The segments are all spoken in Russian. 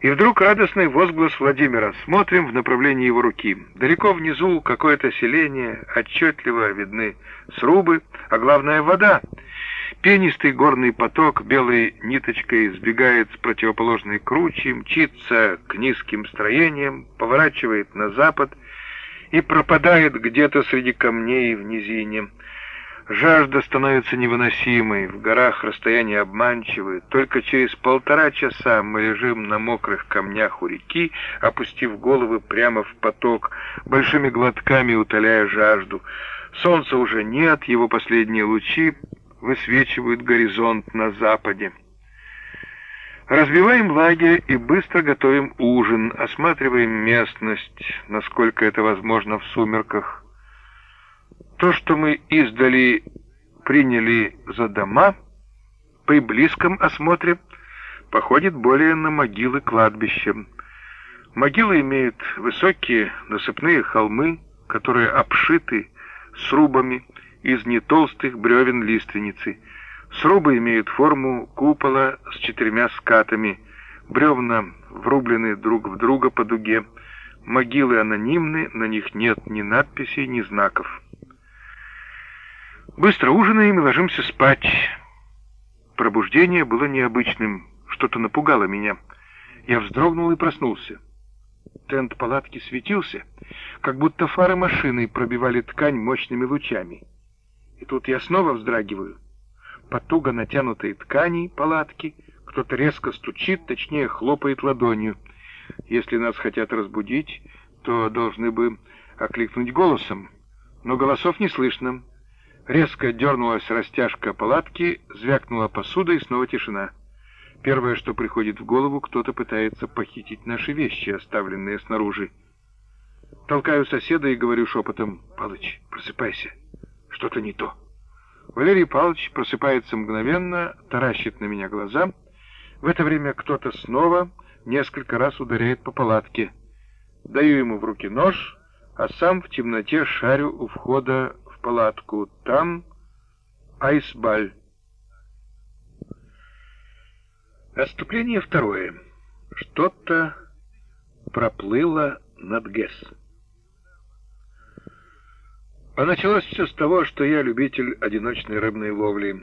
И вдруг радостный возглас Владимира. Смотрим в направлении его руки. Далеко внизу какое-то селение, отчетливо видны срубы, а главное вода. Пенистый горный поток белой ниточкой сбегает с противоположной кручи, мчится к низким строениям, поворачивает на запад и пропадает где-то среди камней в низине. Жажда становится невыносимой, в горах расстояние обманчивое. Только через полтора часа мы лежим на мокрых камнях у реки, опустив головы прямо в поток, большими глотками утоляя жажду. Солнца уже нет, его последние лучи высвечивают горизонт на западе. Разбиваем лагерь и быстро готовим ужин, осматриваем местность, насколько это возможно в сумерках. То, что мы издали приняли за дома, при близком осмотре походит более на могилы кладбища. Могилы имеют высокие насыпные холмы, которые обшиты срубами из нетолстых бревен лиственницы. Срубы имеют форму купола с четырьмя скатами, бревна врублены друг в друга по дуге. Могилы анонимны, на них нет ни надписей, ни знаков. Быстро ужинаем и ложимся спать. Пробуждение было необычным, что-то напугало меня. Я вздрогнул и проснулся. Тент палатки светился, как будто фары машины пробивали ткань мощными лучами. И тут я снова вздрагиваю. По туго натянутой ткани палатки кто-то резко стучит, точнее хлопает ладонью. Если нас хотят разбудить, то должны бы окликнуть голосом. Но голосов не слышно. Резко дернулась растяжка палатки, звякнула посуда и снова тишина. Первое, что приходит в голову, кто-то пытается похитить наши вещи, оставленные снаружи. Толкаю соседа и говорю шепотом, «Палыч, просыпайся, что-то не то». Валерий Павлович просыпается мгновенно, таращит на меня глаза. В это время кто-то снова несколько раз ударяет по палатке. Даю ему в руки нож, а сам в темноте шарю у входа палатку. Там айсбаль. Отступление второе. Что-то проплыло над ГЭС. А началось все с того, что я любитель одиночной рыбной ловли.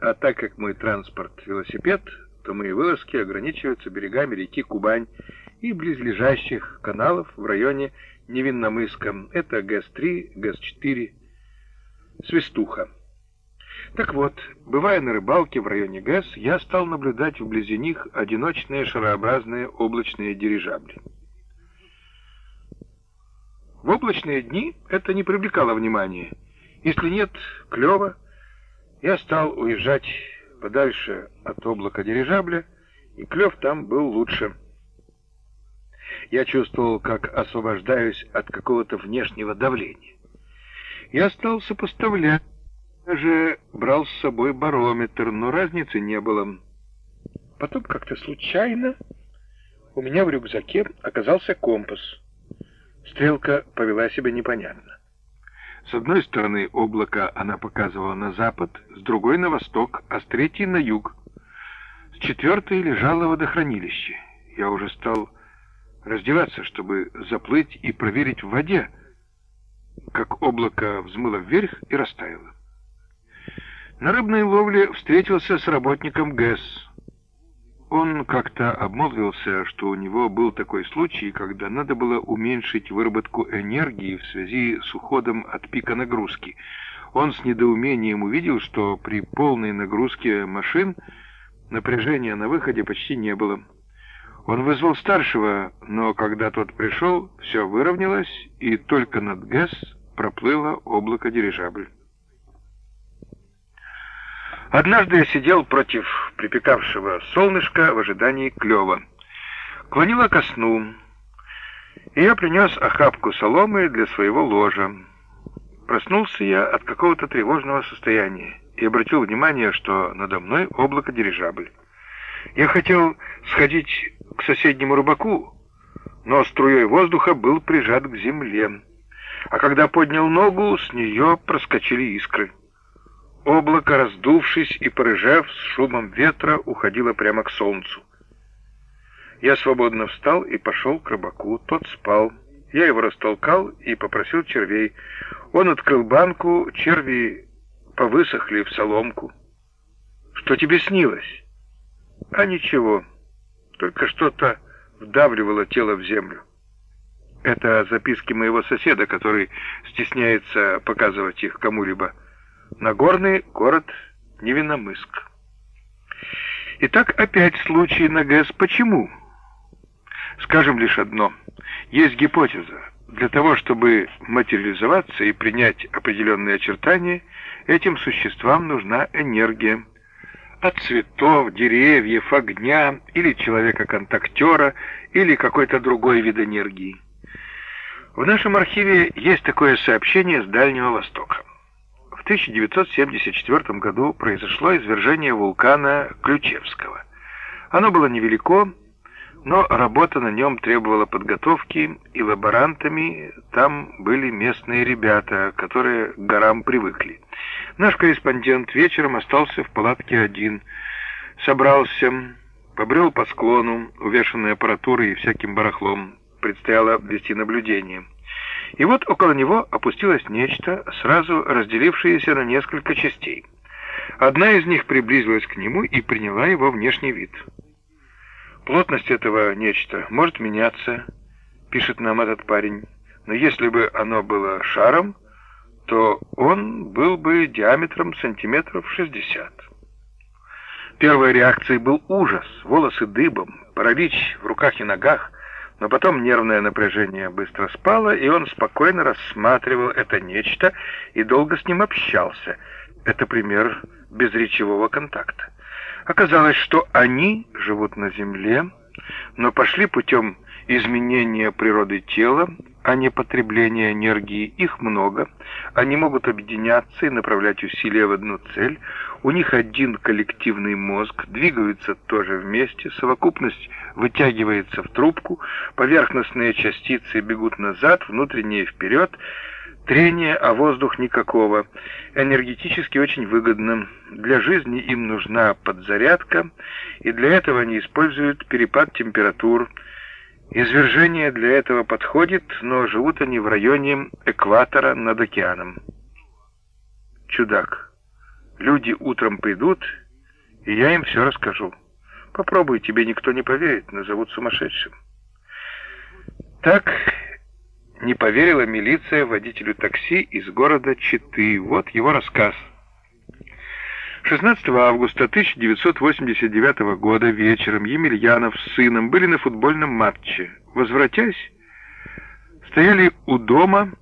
А так как мой транспорт — велосипед, то мои вылазки ограничиваются берегами реки Кубань и близлежащих каналов в районе Невинномыска. Это ГЭС-3, ГЭС-4, Свистуха. Так вот, бывая на рыбалке в районе ГЭС, я стал наблюдать вблизи них одиночные шарообразные облачные дирижабли. В облачные дни это не привлекало внимания. Если нет, клево. Я стал уезжать подальше от облака дирижабля, и клев там был лучше. Я чувствовал, как освобождаюсь от какого-то внешнего давления. Я стал сопоставлять. Даже брал с собой барометр, но разницы не было. Потом как-то случайно у меня в рюкзаке оказался компас. Стрелка повела себя непонятно. С одной стороны облака она показывала на запад, с другой — на восток, а с третьей — на юг. С четвертой лежало водохранилище. Я уже стал раздеваться, чтобы заплыть и проверить в воде, как облако взмыло вверх и растаяло. На рыбной ловле встретился с работником ГЭС. Он как-то обмолвился, что у него был такой случай, когда надо было уменьшить выработку энергии в связи с уходом от пика нагрузки. Он с недоумением увидел, что при полной нагрузке машин напряжения на выходе почти не было. Он вызвал старшего, но когда тот пришел, все выровнялось, и только над ГЭС проплыло облако дирижабль. Однажды я сидел против припекавшего солнышка в ожидании клёва. Клонило ко сну, и я принес охапку соломы для своего ложа. Проснулся я от какого-то тревожного состояния и обратил внимание, что надо мной облако дирижабль. Я хотел сходить к соседнему рыбаку, но струей воздуха был прижат к земле а когда поднял ногу, с нее проскочили искры. Облако, раздувшись и порыжав, с шумом ветра уходило прямо к солнцу. Я свободно встал и пошел к рыбаку. Тот спал. Я его растолкал и попросил червей. Он открыл банку, черви повысохли в соломку. Что тебе снилось? А ничего, только что-то вдавливало тело в землю. Это записки моего соседа, который стесняется показывать их кому-либо. Нагорный город Невиномыск. Итак, опять случай на ГЭС. Почему? Скажем лишь одно. Есть гипотеза. Для того, чтобы материализоваться и принять определенные очертания, этим существам нужна энергия. От цветов, деревьев, огня или человека-контактера или какой-то другой вид энергии. В нашем архиве есть такое сообщение с Дальнего Востока. В 1974 году произошло извержение вулкана Ключевского. Оно было невелико, но работа на нем требовала подготовки, и лаборантами там были местные ребята, которые к горам привыкли. Наш корреспондент вечером остался в палатке один, собрался, побрел по склону, увешанной аппаратурой и всяким барахлом, предстояло вести наблюдение. И вот около него опустилось нечто, сразу разделившееся на несколько частей. Одна из них приблизилась к нему и приняла его внешний вид. Плотность этого нечто может меняться, пишет нам этот парень, но если бы оно было шаром, то он был бы диаметром сантиметров 60. Первой реакцией был ужас, волосы дыбом, паралич в руках и ногах, но потом нервное напряжение быстро спало, и он спокойно рассматривал это нечто и долго с ним общался. Это пример безречевого контакта. Оказалось, что они живут на Земле, но пошли путем изменения природы тела, а не потребления энергии. Их много. Они могут объединяться и направлять усилия в одну цель. У них один коллективный мозг, двигаются тоже вместе, совокупность вытягивается в трубку, поверхностные частицы бегут назад, внутренние вперед, трения, а воздух никакого. Энергетически очень выгодно. Для жизни им нужна подзарядка, и для этого они используют перепад температур, Извержение для этого подходит, но живут они в районе экватора над океаном. Чудак. Люди утром придут, и я им все расскажу. Попробуй, тебе никто не поверит, назовут сумасшедшим. Так не поверила милиция водителю такси из города Читы. Вот его рассказ. 16 августа 1989 года вечером Емельянов с сыном были на футбольном матче. Возвратясь, стояли у дома,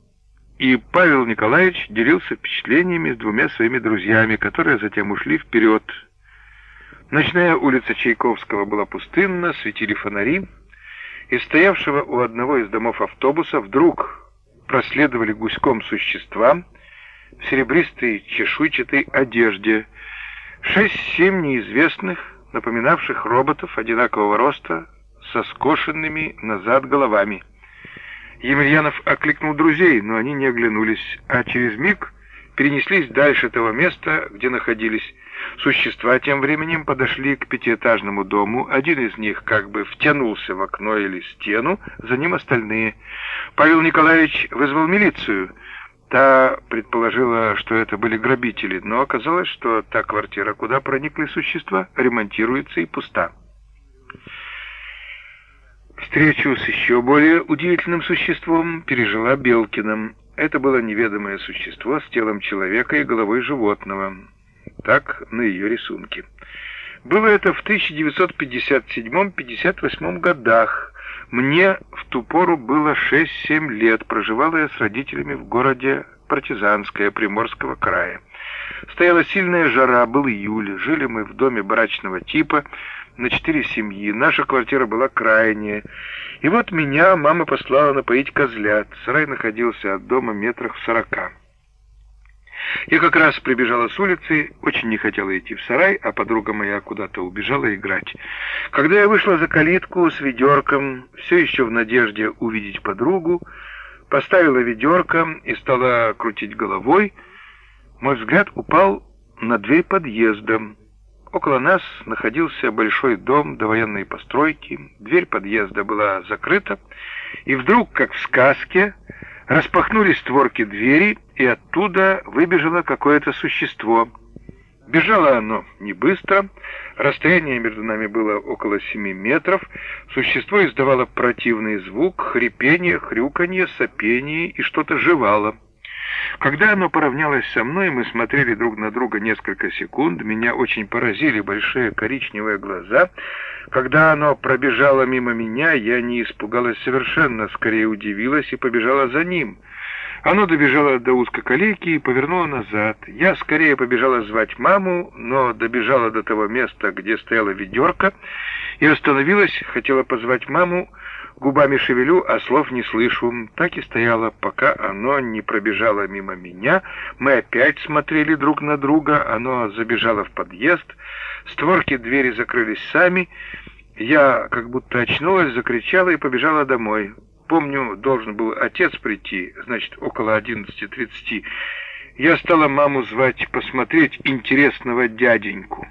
и Павел Николаевич делился впечатлениями с двумя своими друзьями, которые затем ушли вперед. Ночная улица Чайковского была пустынна, светили фонари. Из стоявшего у одного из домов автобуса вдруг проследовали гуськом существа в серебристой чешуйчатой одежде, Шесть-семь неизвестных, напоминавших роботов одинакового роста, со скошенными назад головами. Емельянов окликнул друзей, но они не оглянулись, а через миг перенеслись дальше того места, где находились. Существа тем временем подошли к пятиэтажному дому. Один из них как бы втянулся в окно или стену, за ним остальные. Павел Николаевич вызвал милицию — Та предположила, что это были грабители, но оказалось, что та квартира, куда проникли существа, ремонтируется и пуста. Встречу с еще более удивительным существом пережила Белкиным. Это было неведомое существо с телом человека и головой животного. Так на ее рисунке. Было это в 1957-58 годах. Мне в ту пору было 6-7 лет, проживала я с родителями в городе Партизанское Приморского края. Стояла сильная жара, был июль, жили мы в доме брачного типа, на четыре семьи, наша квартира была крайняя. И вот меня мама послала напоить козлят, сарай находился от дома метрах в сорока. Я как раз прибежала с улицы, очень не хотела идти в сарай, а подруга моя куда-то убежала играть. Когда я вышла за калитку с ведерком, все еще в надежде увидеть подругу, поставила ведерко и стала крутить головой, мой взгляд упал на дверь подъезда. Около нас находился большой дом довоенной постройки, дверь подъезда была закрыта, и вдруг, как в сказке, распахнулись створки двери, и оттуда выбежало какое-то существо. Бежало оно не быстро, расстояние между нами было около семи метров, существо издавало противный звук, хрипение, хрюканье, сопение и что-то жевало. Когда оно поравнялось со мной, мы смотрели друг на друга несколько секунд. Меня очень поразили большие коричневые глаза. Когда оно пробежало мимо меня, я не испугалась совершенно, скорее удивилась и побежала за ним. Оно добежало до узкоколейки и повернуло назад. Я скорее побежала звать маму, но добежала до того места, где стояла ведерко, и остановилась, хотела позвать маму, Губами шевелю, а слов не слышу. Так и стояла, пока оно не пробежало мимо меня. Мы опять смотрели друг на друга. Оно забежало в подъезд. Створки двери закрылись сами. Я как будто очнулась, закричала и побежала домой. Помню, должен был отец прийти, значит, около одиннадцати тридцати. Я стала маму звать посмотреть интересного дяденьку.